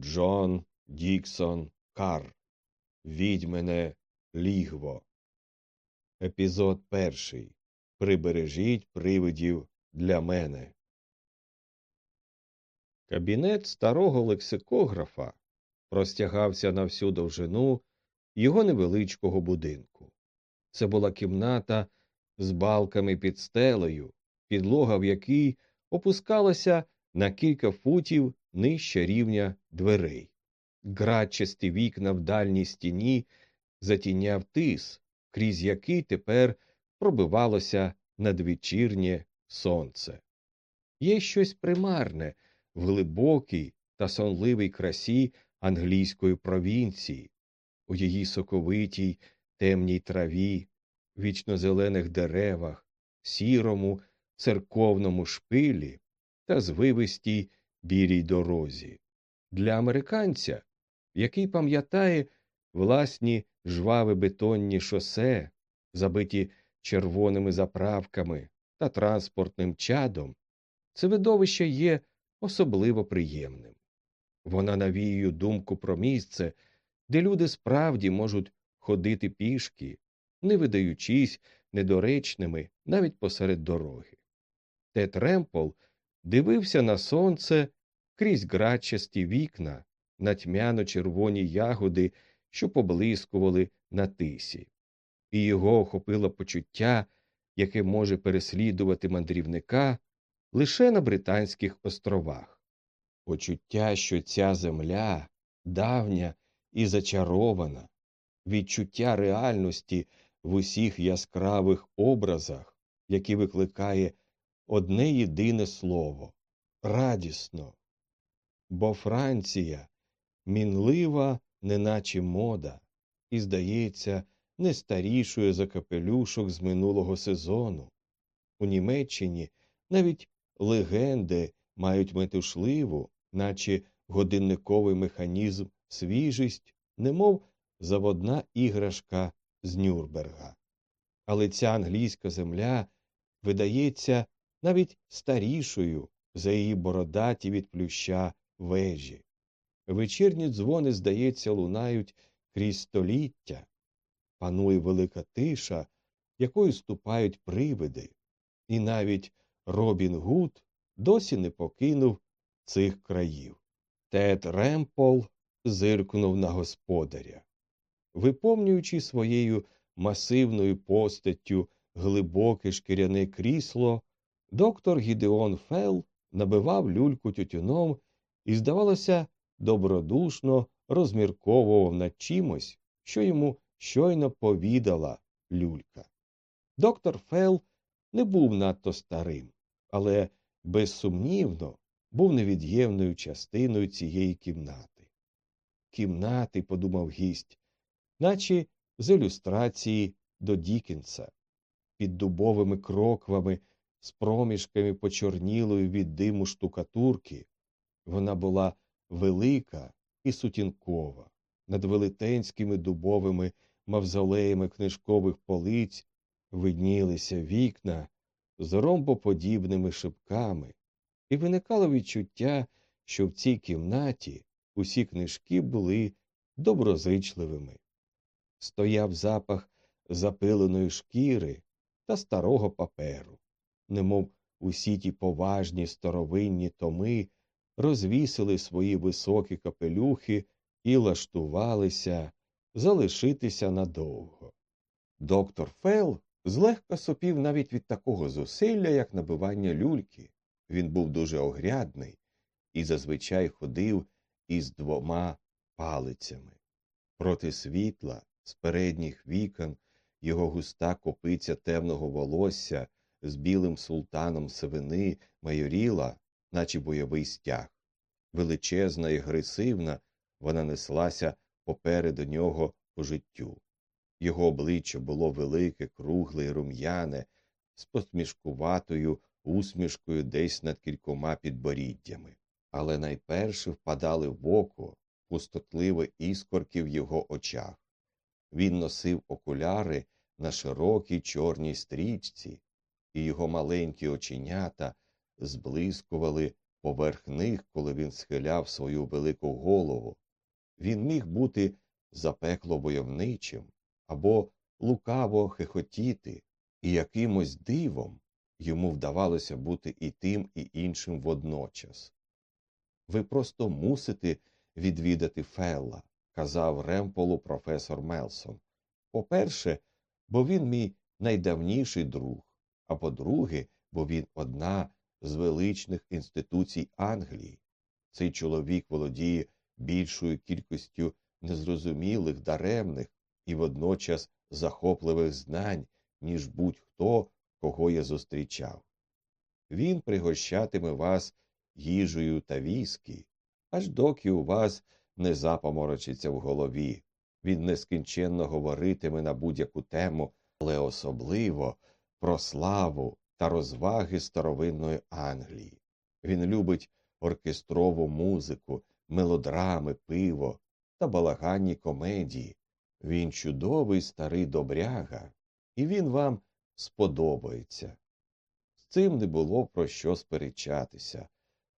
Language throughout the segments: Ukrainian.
Джон Діксон Кар. Відьмене лігво. Епізод перший. Прибережіть привидів для мене. Кабінет старого лексикографа простягався на всю довжину його невеличкого будинку. Це була кімната з балками під стелею, підлога в якій опускалася на кілька футів нижче рівня дверей. Градчасті вікна в дальній стіні затіняв тис, крізь який тепер пробивалося надвечірнє сонце. Є щось примарне в глибокій та сонливій красі англійської провінції, у її соковитій темній траві, вічнозелених деревах, сірому церковному шпилі та звивистій білій дорозі. Для американця, який пам'ятає власні жваві бетонні шосе, забиті червоними заправками та транспортним чадом, це видовище є особливо приємним. Вона навіює думку про місце, де люди справді можуть ходити пішки, не видаючись недоречними навіть посеред дороги. Тед Ремпл дивився на сонце крізь грачасті вікна, на тьмяно червоні ягоди, що поблискували на тисі, і його охопило почуття, яке може переслідувати мандрівника лише на Британських островах. Почуття, що ця земля давня і зачарована, відчуття реальності в усіх яскравих образах, які викликає одне єдине слово радісно. Бо Франція мінлива, неначе мода, і, здається, не старішою за капелюшок з минулого сезону. У Німеччині навіть легенди мають метушливу, наче годинниковий механізм, свіжість, немов заводна іграшка з Нюрнберга. Але ця англійська земля видається навіть старішою за її бородаті від плюща вежі. Вечірні дзвони, здається, лунають крізь століття. Панує велика тиша, якою ступають привиди, і навіть Робін Гуд досі не покинув цих країв. Тед Ремпол зиркнув на господаря. Виповнюючи своєю масивною постаттю глибоке шкіряне крісло, доктор Гідеон Фел набивав люльку тютюном і, здавалося, добродушно розмірковував над чимось, що йому щойно повідала люлька. Доктор Фел не був надто старим, але безсумнівно був невід'ємною частиною цієї кімнати. Кімнати, подумав гість, наче з ілюстрації до Дікінса, під дубовими кроквами, з проміжками почорнілої від диму штукатурки. Вона була велика і сутінкова, над велетенськими дубовими мавзолеями книжкових полиць виднілися вікна з ромбоподібними шибками, і виникало відчуття, що в цій кімнаті усі книжки були доброзичливими. Стояв запах запиленої шкіри та старого паперу, немов усі ті поважні старовинні томи розвісили свої високі капелюхи і лаштувалися залишитися надовго. Доктор Фел злегка сопів навіть від такого зусилля, як набивання люльки. Він був дуже огрядний і зазвичай ходив із двома палицями. Проти світла, з передніх вікон, його густа копиця темного волосся з білим султаном сивини майоріла, наче бойовий стяг. Величезна і агресивна, вона неслася попереду нього по життю. Його обличчя було велике, кругле і рум'яне, з посмішкуватою усмішкою десь над кількома підборіддями, але найперше впадали в око пустотливі іскорки в його очах. Він носив окуляри на широкій чорній стрічці, і його маленькі оченята зблискували поверх них, коли він схиляв свою велику голову. Він міг бути запекло войовничим або лукаво хихотіти, і якимось дивом йому вдавалося бути і тим, і іншим водночас. Ви просто мусите відвідати Фелла, казав Ремполу професор Мелсон. По-перше, бо він мій найдавніший друг, а по-друге, бо він одна з величних інституцій Англії. Цей чоловік володіє більшою кількістю незрозумілих, даремних і водночас захопливих знань, ніж будь-хто, кого я зустрічав. Він пригощатиме вас їжею та віскі, аж доки у вас не запоморочиться в голові. Він нескінченно говоритиме на будь-яку тему, але особливо про славу та розваги старовинної Англії. Він любить оркестрову музику, мелодрами, пиво та балаганні комедії. Він чудовий старий добряга, і він вам сподобається. З цим не було про що сперечатися.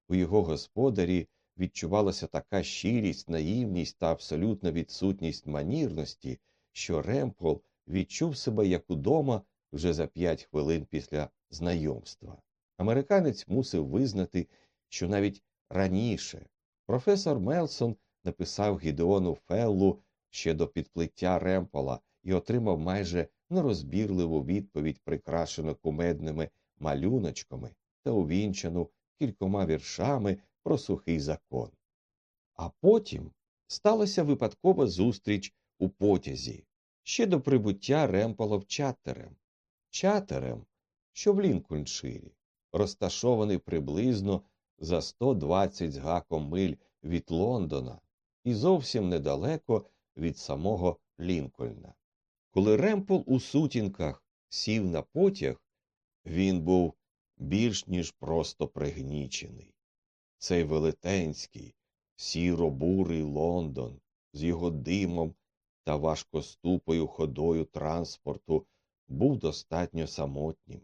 У його господарі відчувалася така щирість, наївність та абсолютна відсутність манірності, що Ремпол відчув себе як удома вже за п'ять хвилин після знайомства. Американець мусив визнати, що навіть раніше професор Мелсон написав Гідеону Феллу ще до підплиття Ремпола і отримав майже нерозбірливу відповідь, прикрашену кумедними малюночками та увінчану кількома віршами про сухий закон. А потім сталася випадкова зустріч у потязі ще до прибуття Ремполов чатерем. Чатерем, що в Лінкольнширі, розташований приблизно за 120 з гаком миль від Лондона і зовсім недалеко від самого Лінкольна. Коли Ремпл у сутінках сів на потяг, він був більш ніж просто пригнічений. Цей велетенський, сіро-бурий Лондон з його димом та важкоступою ходою транспорту був достатньо самотнім.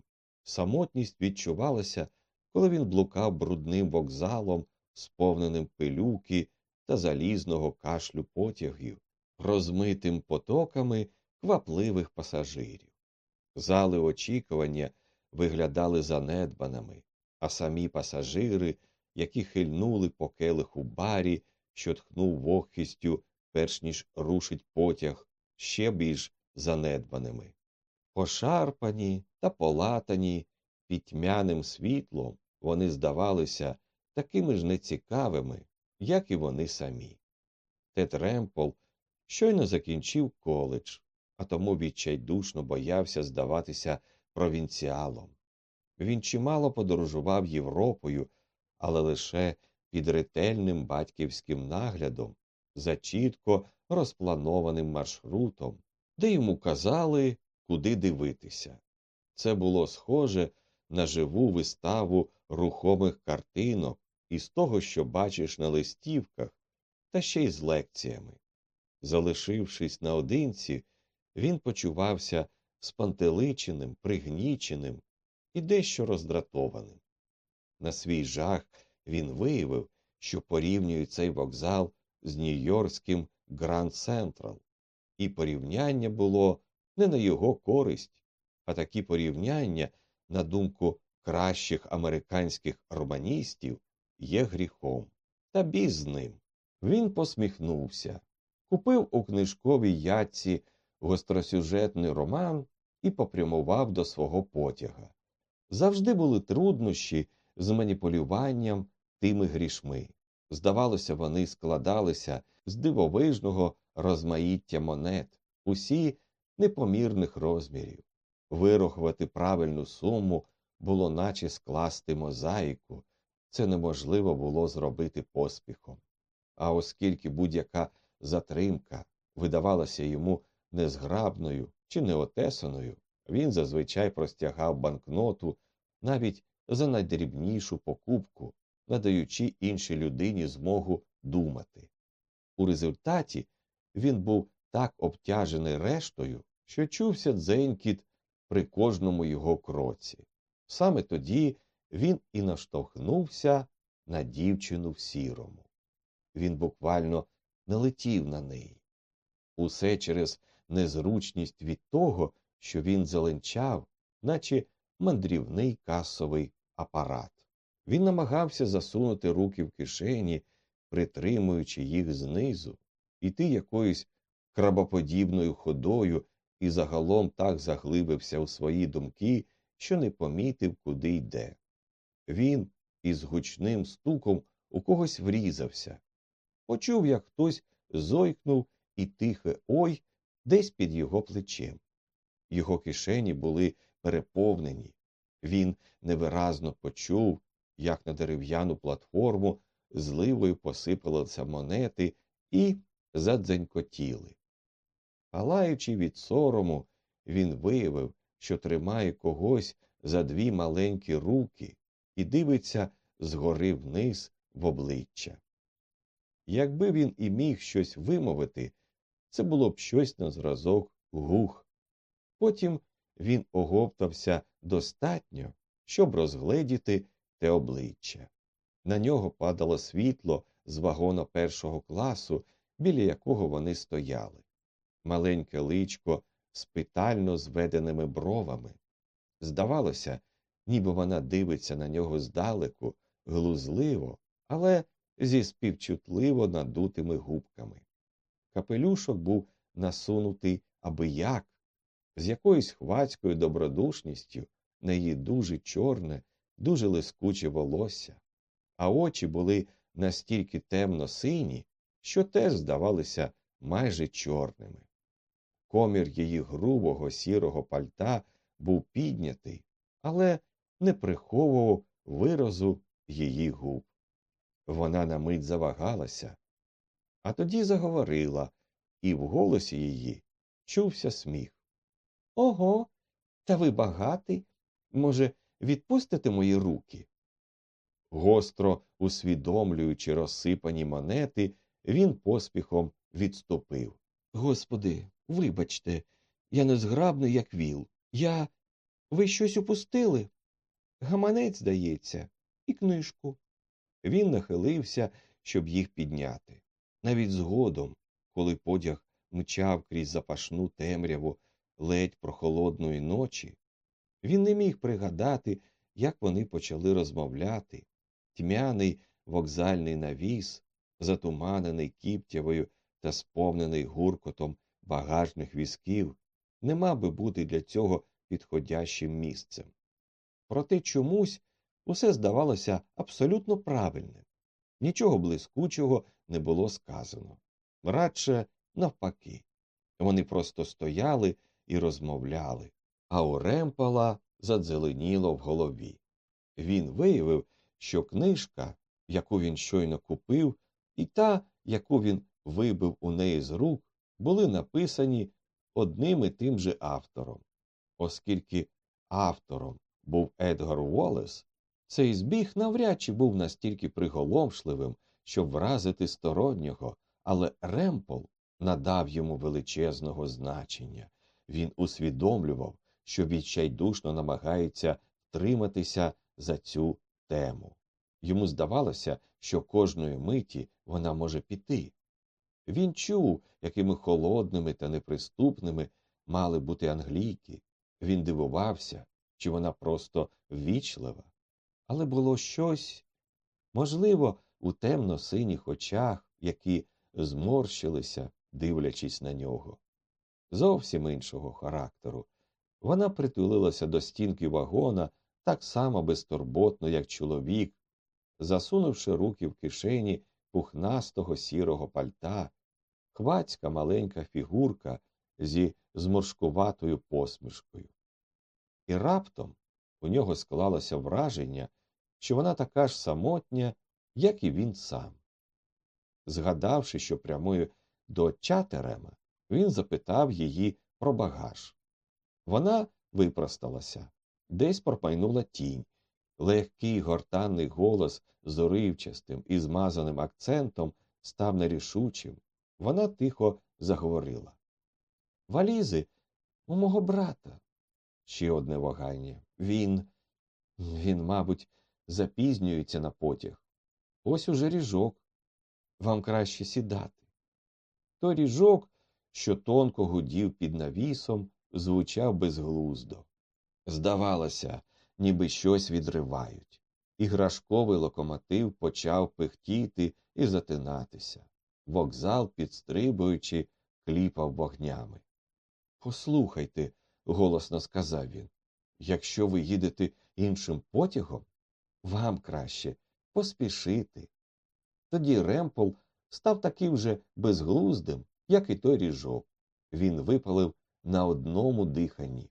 Самотність відчувалася, коли він блукав брудним вокзалом, сповненим пилюки та залізного кашлю потягів, розмитим потоками квапливих пасажирів. Зали очікування виглядали занедбаними, а самі пасажири, які хильнули по келиху барі, що тхнув вогкістю, перш ніж рушить потяг, ще більш занедбаними. Пошарпані та полатані під тьмяним світлом вони здавалися такими ж нецікавими, як і вони самі. Тед Ремпол щойно закінчив коледж, а тому відчайдушно боявся здаватися провінціалом. Він чимало подорожував Європою, але лише під ретельним батьківським наглядом, за чітко розпланованим маршрутом, де йому казали, куди дивитися. Це було схоже на живу виставу рухомих картинок із того, що бачиш на листівках, та ще й з лекціями. Залишившись наодинці, він почувався спантеличеним, пригніченим і дещо роздратованим. На свій жах він виявив, що порівнює цей вокзал з Нью-Йоркським Гранд Централ, і порівняння було не на його користь, а такі порівняння, на думку кращих американських романістів, є гріхом. Та біз з ним. Він посміхнувся, купив у книжковій ятці гостросюжетний роман і попрямував до свого потяга. Завжди були труднощі з маніпулюванням тими грішми. Здавалося, вони складалися з дивовижного розмаїття монет, усі непомірних розмірів. Вирахувати правильну суму було наче скласти мозаїку, це неможливо було зробити поспіхом. А оскільки будь-яка затримка видавалася йому незграбною чи неотесаною, він зазвичай простягав банкноту навіть за найдрібнішу покупку, надаючи іншій людині змогу думати. У результаті він був так обтяжений рештою, що чувся дзенькіт при кожному його кроці. Саме тоді він і наштовхнувся на дівчину в сірому. Він буквально не летів на неї. Усе через незручність від того, що він зеленчав, наче мандрівний касовий апарат. Він намагався засунути руки в кишені, притримуючи їх знизу, іти якоюсь крабоподібною ходою і загалом так заглибився у свої думки, що не помітив, куди йде. Він із гучним стуком у когось врізався, почув, як хтось зойкнув і тихе ой десь під його плечем. Його кишені були переповнені. Він невиразно почув, як на дерев'яну платформу зливою посипалися монети і задзенькотіли. Палаючи від сорому, він виявив, що тримає когось за дві маленькі руки і дивиться згори вниз в обличчя. Якби він і міг щось вимовити, це було б щось на зразок гух. Потім він оговтався достатньо, щоб розгледіти те обличчя. На нього падало світло з вагона першого класу, біля якого вони стояли. Маленьке личко з питально зведеними бровами. Здавалося, ніби вона дивиться на нього здалеку, глузливо, але зі співчутливо надутими губками. Капелюшок був насунутий аби як, з якоюсь хвацькою добродушністю на її дуже чорне, дуже лискуче волосся, а очі були настільки темно сині, що теж здавалися майже чорними. Комір її грубого сірого пальта був піднятий, але не приховував виразу її губ. Вона на мить завагалася, а тоді заговорила, і в голосі її чувся сміх. Ого, та ви багатий. Може, відпустите мої руки? Гостро усвідомлюючи розсипані монети, він поспіхом відступив. Господи, вибачте, я незграбний, як віл. Я. Ви щось упустили? Гаманець, здається, і книжку. Він нахилився, щоб їх підняти. Навіть згодом, коли потяг мчав крізь запашну темряву ледь прохолодної ночі, він не міг пригадати, як вони почали розмовляти. Тьмяний вокзальний навіс, затуманений кіптявою та сповнений гуркотом багажних візків, не мав би бути для цього підходящим місцем. Проте чомусь усе здавалося абсолютно правильним. Нічого блискучого не було сказано. Радше навпаки. Вони просто стояли і розмовляли, а у Ремпала задзеленіло в голові. Він виявив, що книжка, яку він щойно купив, і та, яку він вибив у неї з рук, були написані одним і тим же автором. Оскільки автором був Едгар Уоллес, цей збіг навряд чи був настільки приголомшливим, щоб вразити стороннього, але Ремпл надав йому величезного значення. Він усвідомлював, що відчайдушно намагається втриматися за цю тему. Йому здавалося, що кожної миті вона може піти. Він чув, якими холодними та неприступними мали бути англійки. Він дивувався, чи вона просто ввічлива. Але було щось, можливо, у темно синіх очах, які зморщилися, дивлячись на нього. Зовсім іншого характеру. Вона притулилася до стінки вагона так само безтурботно, як чоловік, засунувши руки в кишені пухнастого сірого пальта, хвацька маленька фігурка зі зморшкуватою посмішкою. І раптом у нього склалося враження, що вона така ж самотня, як і він сам. Згадавши, що прямує до Чатерема, він запитав її про багаж. Вона випросталася, десь пропайнула тінь, легкий гортанний голос з уривчастим і змазаним акцентом став нерішучим. Вона тихо заговорила. Валізи у мого брата. Ще одне вагання. Він, він, мабуть, запізнюється на потяг. Ось уже ріжок. Вам краще сідати. Той ріжок, що тонко гудів під навісом, звучав безглуздо. Здавалося, ніби щось відривають. Іграшковий локомотив почав пихтіти і затинатися. Вокзал, підстрибуючи, кліпав вогнями. Послухайте, голосно сказав він, якщо ви їдете іншим потягом, вам краще поспішити. Тоді Ремпл став таким же безглуздим, як і той ріжок. Він випалив на одному диханні.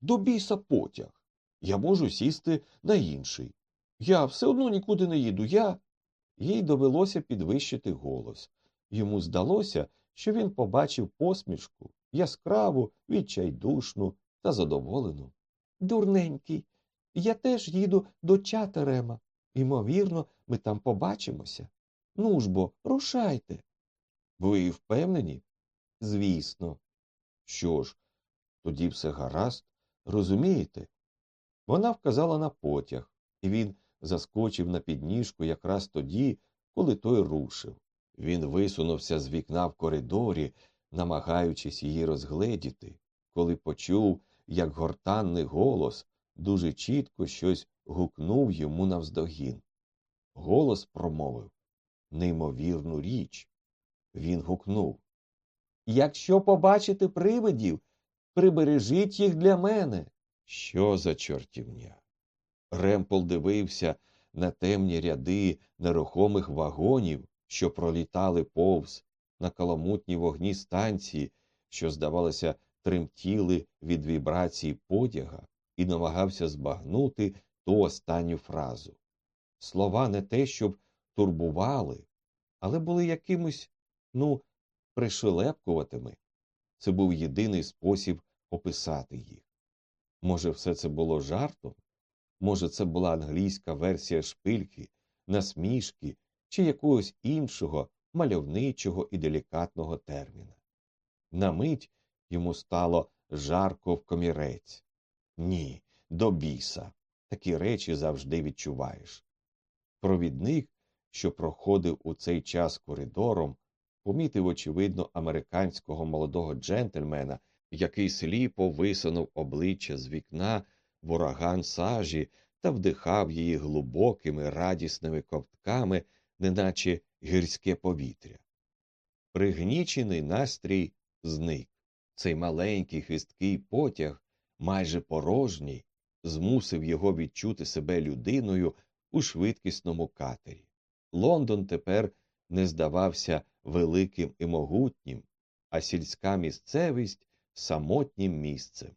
До біса потяг. Я можу сісти на інший. Я все одно нікуди не їду. Я. Їй довелося підвищити голос. Йому здалося, що він побачив посмішку яскраву, відчайдушну та задоволену. Дурненький, я теж їду до чатерема. Ймовірно, ми там побачимося. Ну ж бо, рушайте. Ви впевнені? Звісно. Що ж, тоді все гаразд, розумієте? Вона вказала на потяг, і він заскочив на підніжку якраз тоді, коли той рушив. Він висунувся з вікна в коридорі, намагаючись її розгледіти, коли почув, як гортанний голос дуже чітко щось гукнув йому навздогін. Голос промовив неймовірну річ. Він гукнув Якщо побачите привидів, прибережіть їх для мене. Що за чортівня? Ремпл дивився на темні ряди нерухомих вагонів, що пролітали повз, на каламутні вогні станції, що, здавалося, тремтіли від вібрацій потяга, і намагався збагнути ту останню фразу. Слова не те, щоб турбували, але були якимось, ну, пришелепкуватими. Це був єдиний спосіб описати їх. Може, все це було жартом? Може, це була англійська версія шпильки, насмішки чи якогось іншого мальовничого і делікатного терміна. На мить йому стало жарко в комірець. Ні, до біса. Такі речі завжди відчуваєш. Провідник, що проходив у цей час коридором, помітив, очевидно, американського молодого джентльмена, який сліпо висунув обличчя з вікна в ураган сажі та вдихав її глибокими радісними ковтками, неначе гірське повітря. Пригнічений настрій зник. Цей маленький хисткий потяг, майже порожній, змусив його відчути себе людиною у швидкісному катері. Лондон тепер не здавався великим і могутнім, а сільська місцевість самотнім місцем.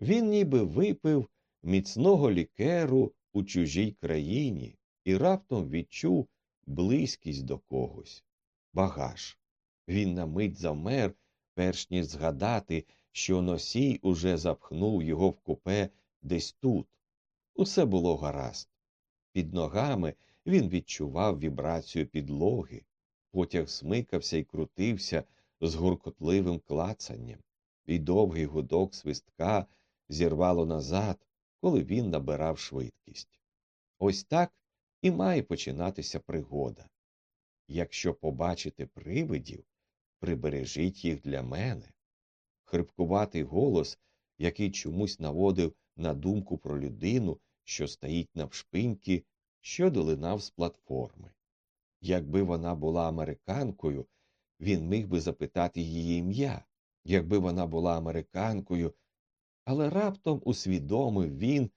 Він ніби випив міцного лікеру у чужій країні і раптом відчув близькість до когось. Багаж. Він на мить замер, перш ніж згадати, що носій уже запхнув його в купе десь тут. Усе було гаразд. Під ногами він відчував вібрацію підлоги, потяг смикався і крутився з гуркотливим клацанням, і довгий гудок свистка зірвало назад, коли він набирав швидкість. Ось так і має починатися пригода. Якщо побачите привидів, прибережіть їх для мене. Хрипкуватий голос, який чомусь наводив на думку про людину, що стоїть навшпиньки, що долинав з платформи. Якби вона була американкою, він міг би запитати її ім'я, якби вона була американкою, але раптом усвідомив він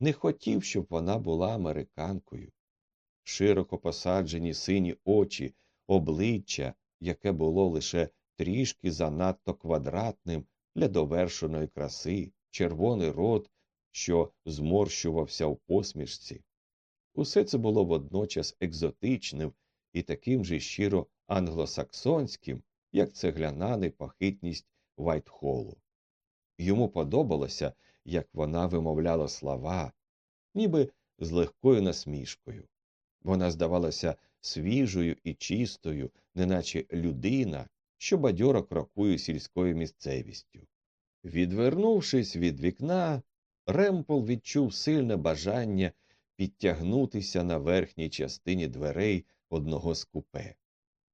не хотів, щоб вона була американкою. Широко посаджені сині очі, обличчя, яке було лише трішки занадто квадратним для довершеної краси, червоний рот, що зморщувався в посмішці. Усе це було водночас екзотичним і таким же щиро англосаксонським, як цегляна непохитність Вайтхолу. Йому подобалося, як вона вимовляла слова, ніби з легкою насмішкою. Вона здавалася свіжою і чистою, неначе людина, що бадьоро крокує сільською місцевістю. Відвернувшись від вікна, Ремпл відчув сильне бажання підтягнутися на верхній частині дверей одного з купе.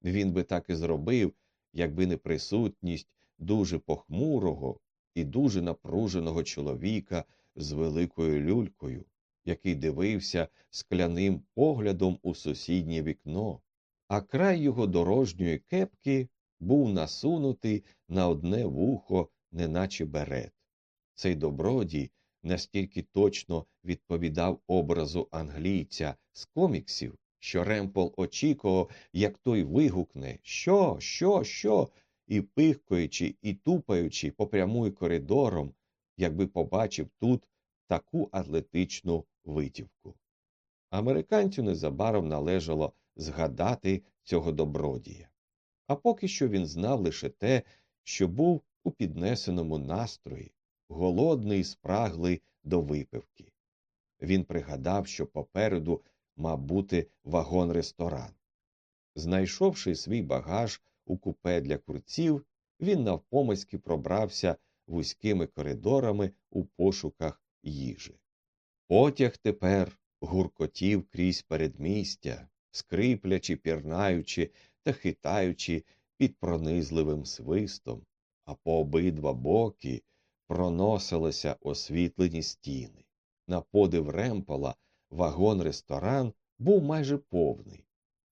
Він би так і зробив, якби не присутність дуже похмурого і дуже напруженого чоловіка з великою люлькою, який дивився скляним поглядом у сусіднє вікно, а край його дорожньої кепки був насунутий на одне вухо, неначе берет. Цей добродій настільки точно відповідав образу англійця з коміксів, що Ремпл очікував, як той вигукне Що, що, що? і пихкаючи і тупаючи, попрямує коридором, якби побачив тут таку атлетичну витівку. Американцю незабаром належало згадати цього добродія. А поки що він знав лише те, що був у піднесеному настрої, голодний і спраглий до випивки. Він пригадав, що попереду мав бути вагон ресторан. Знайшовши свій багаж у купе для курців, він навпомацьки пробрався вузькими коридорами у пошуках їжі. Потяг тепер гуркотів крізь передмістя, скриплячи, пірнаючи та хитаючи під пронизливим свистом, а по обидва боки проносилися освітлені стіни. На подив ремпола вагон ресторан був майже повний.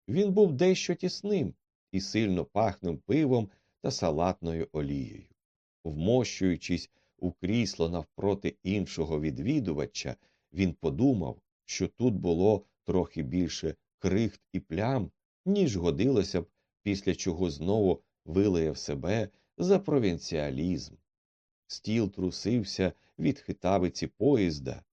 Він був дещо тісним і сильно пахнув пивом та салатною олією. Вмощуючись у крісло навпроти іншого відвідувача, він подумав, що тут було трохи більше крихт і плям, ніж годилося б, після чого знову вилаяв себе за провінціалізм. Стіл трусився від хитавиці поїзда,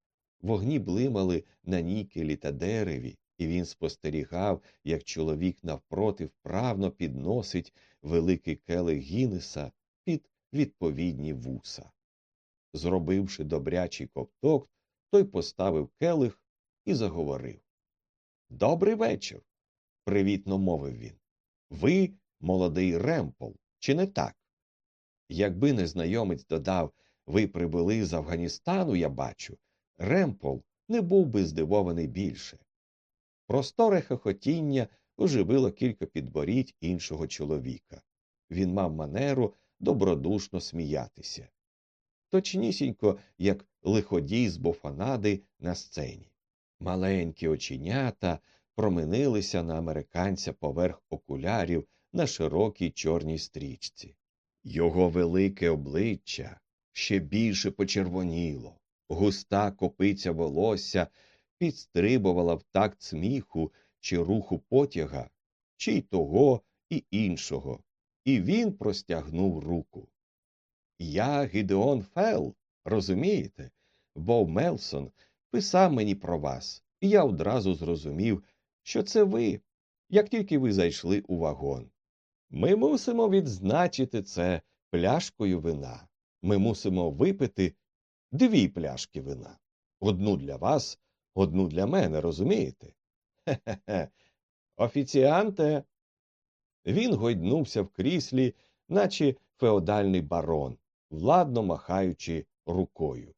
вогні блимали на нікелі та дереві, і він спостерігав, як чоловік навпроти вправно підносить великий келих Гіннеса під відповідні вуса. Зробивши добрячий ковток, той поставив келих і заговорив. Добрий вечір. привітно мовив він. Ви молодий Ремпол, чи не так? Якби незнайомець додав ви прибули з Афганістану, я бачу, Ремпол не був би здивований більше. Просторе хохотіння оживило кілька підборідь іншого чоловіка. Він мав манеру добродушно сміятися. Точнісінько, як лиходій з бофанади на сцені. Маленькі оченята променилися на американця поверх окулярів на широкій чорній стрічці. Його велике обличчя ще більше почервоніло, густа копиця волосся підстрибувала в такт сміху чи руху потяга, чи й того і іншого, і він простягнув руку. Я Гідеон Фел, розумієте? Бо Мелсон писав мені про вас, і я одразу зрозумів, що це ви, як тільки ви зайшли у вагон. Ми мусимо відзначити це пляшкою вина. Ми мусимо випити дві пляшки вина. Одну для вас, одну для мене, розумієте? Хе-хе-хе. Офіціанте. Він гойднувся в кріслі, наче феодальний барон, владно махаючи рукою.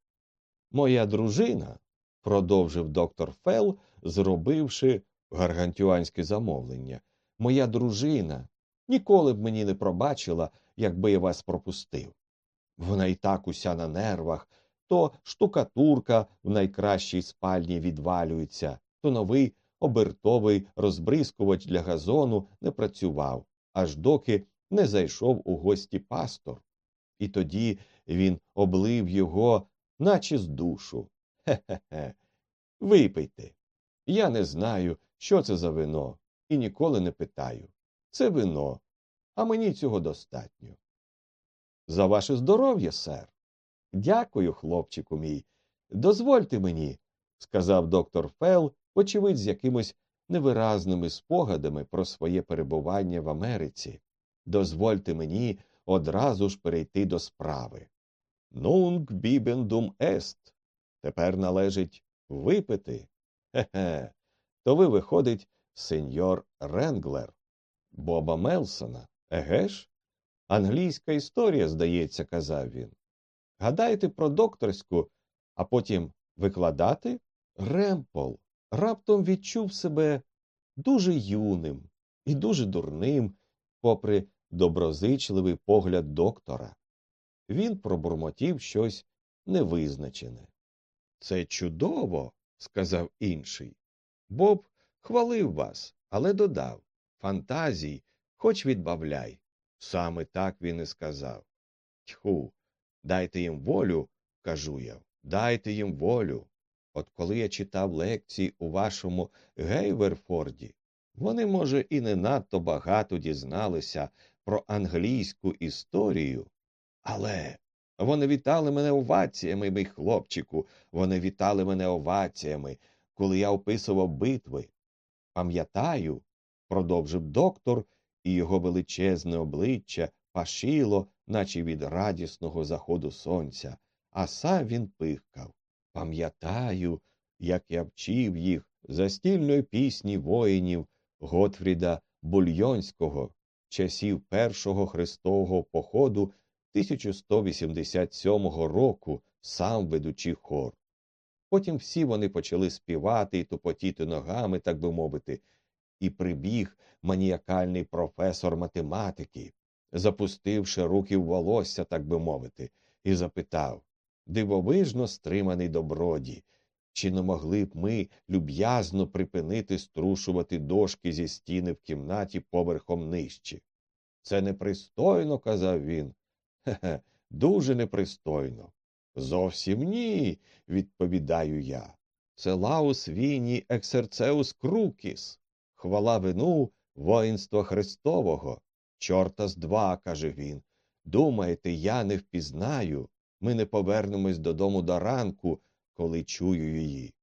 Моя дружина, продовжив доктор Фел, зробивши гаргантюанське замовлення, моя дружина ніколи б мені не пробачила, якби я вас пропустив. Вона і так уся на нервах, то штукатурка в найкращій спальні відвалюється, то новий обертовий розбризкувач для газону не працював, аж доки не зайшов у гості пастор. І тоді він облив його, наче з душу. Хе-хе-хе. Випийте. Я не знаю, що це за вино, і ніколи не питаю. Це вино, а мені цього достатньо. За ваше здоров'я, сер. Дякую, хлопчику мій. Дозвольте мені, сказав доктор Фел, очевидь, з якимось невиразними спогадами про своє перебування в Америці. Дозвольте мені одразу ж перейти до справи. Nunc bibendum est. Тепер належить випити. Хе-хе. То ви, виходить, сеньйор-ренглер Боба Мелсона, еге ж? Англійська історія, здається, казав він. Гадаєте про докторську, а потім викладати? Ремпол, раптом відчув себе дуже юним і дуже дурним, попри доброзичливий погляд доктора. Він пробурмотів щось невизначене. Це чудово, сказав інший. Боб хвалив вас, але додав фантазій, хоч відбавляй. Саме так він і сказав. Тьху, дайте їм волю, кажу я, дайте їм волю. От коли я читав лекції у вашому Гейверфорді, вони, може, і не надто багато дізналися про англійську історію, але вони вітали мене оваціями, мій хлопчику, вони вітали мене оваціями, коли я описував битви. Пам'ятаю, продовжив доктор, і його величезне обличчя пашило, наче від радісного заходу сонця, а сам він пихкав. Пам'ятаю, як я вчив їх застільної пісні воїнів Готфріда Бульйонського, часів першого хрестового походу 1187 року, сам ведучи хор. Потім всі вони почали співати і тупотіти ногами, так би мовити, і прибіг маніакальний професор математики, запустивши руки в волосся, так би мовити, і запитав дивовижно стриманий доброді, чи не могли б ми люб'язно припинити струшувати дошки зі стіни в кімнаті поверхом нижче? Це непристойно, казав він. Хе-хе, дуже непристойно. Зовсім ні, відповідаю я. Це лаус віні ексерцеус крукіс, хвала вину воїнства Христового. Чорта з два, каже він. Думаєте, я не впізнаю, ми не повернемось додому до ранку, коли чую її.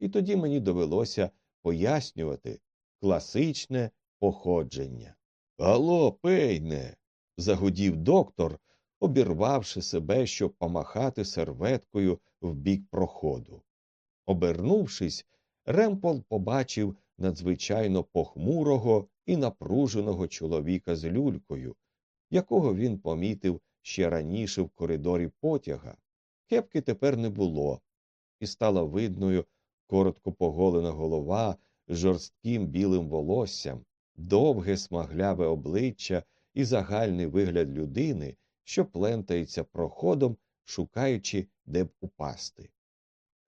І тоді мені довелося пояснювати класичне походження. Алло, пейне. загудів доктор, обірвавши себе, щоб помахати серветкою в бік проходу. Обернувшись, Ремпол побачив надзвичайно похмурого і напруженого чоловіка з люлькою, якого він помітив ще раніше в коридорі потяга. Кепки тепер не було, і стала видною коротко поголена голова з жорстким білим волоссям, довге смагляве обличчя і загальний вигляд людини, що плентається проходом, шукаючи, де б упасти.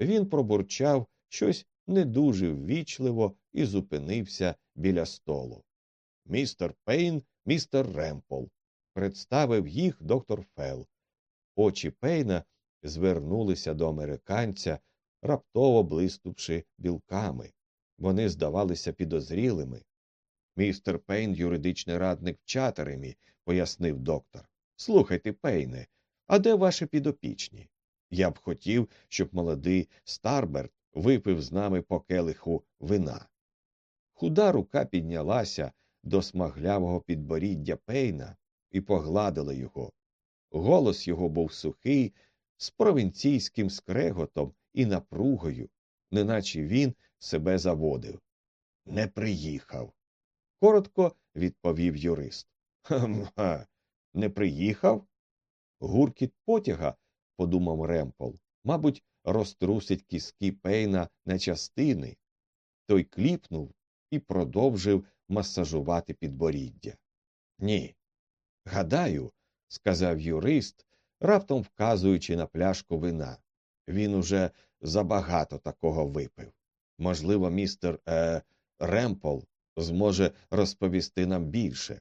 Він пробурчав щось не дуже ввічливо і зупинився біля столу. Містер Пейн, містер Ремпол, представив їх доктор Фел. Очі Пейна звернулися до американця, раптово блиснувши білками. Вони здавалися підозрілими. Містер Пейн, юридичний радник в Чатеремі, пояснив доктор. Слухайте, Пейне, а де ваші підопічні? Я б хотів, щоб молодий Старберт випив з нами по келиху вина. Худа рука піднялася до смаглявого підборіддя Пейна і погладила його. Голос його був сухий, з провінційським скреготом і напругою, неначе він себе заводив. Не приїхав. Коротко відповів юрист. Ха, не приїхав? Гуркіт потяга, подумав Ремпол, мабуть, розтрусить кіски пейна на частини. Той кліпнув і продовжив масажувати підборіддя. Ні. Гадаю, сказав юрист, раптом вказуючи на пляшку вина. Він уже забагато такого випив. Можливо, містер е, Ремпол зможе розповісти нам більше.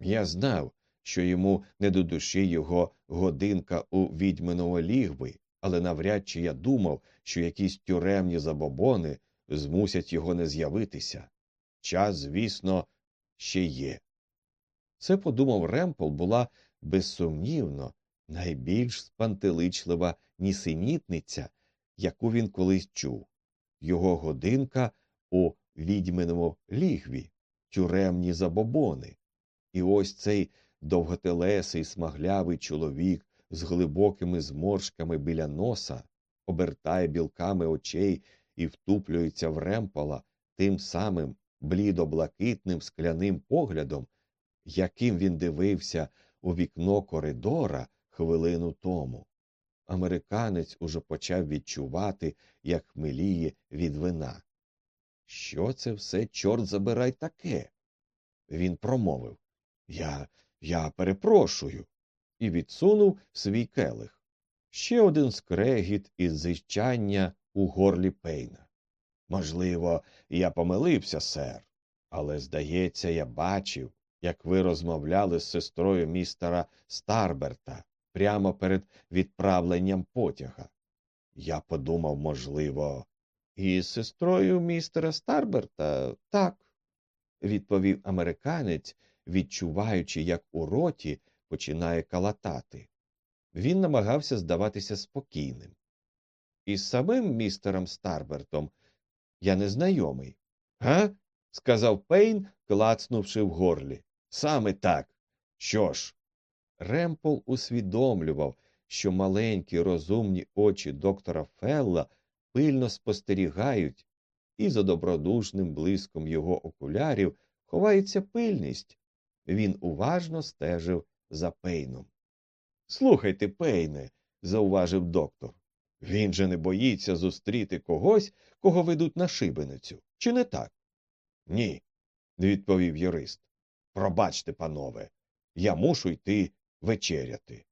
Я знав, що йому не до душі його годинка у відьминого лігви, але навряд чи я думав, що якісь тюремні забобони змусять його не з'явитися. Час, звісно, ще є. Це, подумав Ремпл, була безсумнівно найбільш спантеличлива нісенітниця, яку він колись чув його годинка у відьминому лігві, тюремні забобони. І ось цей довготелесий смаглявий чоловік з глибокими зморшками біля носа обертає білками очей і втуплюється в ремпола тим самим блідо-блакитним скляним поглядом, яким він дивився у вікно коридора хвилину тому. Американець уже почав відчувати, як хмеліє від вина. Що це все, чорт забирай, таке? Він промовив Я, я перепрошую, і відсунув свій келих. Ще один скрегіт і зичання у горлі Пейна. Можливо, я помилився, сер, але, здається, я бачив, як ви розмовляли з сестрою містера Старберта прямо перед відправленням потяга. Я подумав, можливо, і з сестрою містера Старберта так, відповів американець, відчуваючи, як у роті починає калатати. Він намагався здаватися спокійним. Із самим містером Старбертом я не знайомий. Га? сказав Пейн, клацнувши в горлі. Саме так. Що ж? Ремпл усвідомлював, що маленькі розумні очі доктора Фелла пильно спостерігають, і за добродушним блиском його окулярів ховається пильність. Він уважно стежив за Пейном. Слухайте, Пейне, зауважив доктор. Він же не боїться зустріти когось, кого ведуть на шибеницю. Чи не так? Ні, відповів юрист. Пробачте, панове, я мушу йти вечеряти.